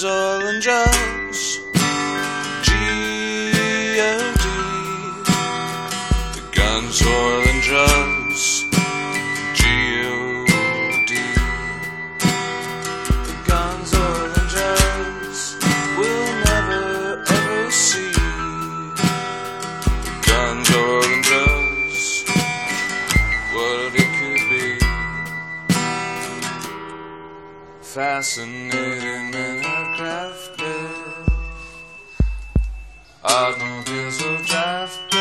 Jones, Orange Jones, G-O-D. The guns, Orange Jones, G-O-D. The guns, Orange Jones, we'll never ever see. The guns, Orange Jones, what it could be. Fascinating. I don't feel so drafted.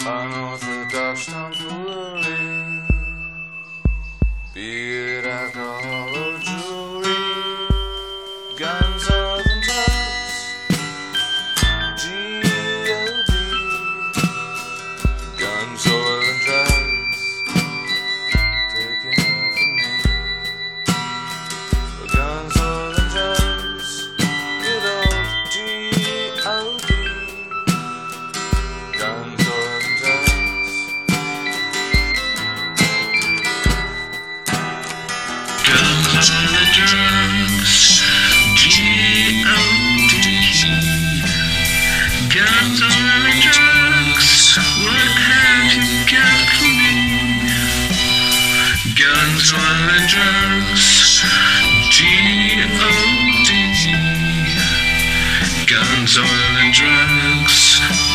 I know the dark's done Guns, oil, and drugs. G-O-D. Guns, oil, and drugs.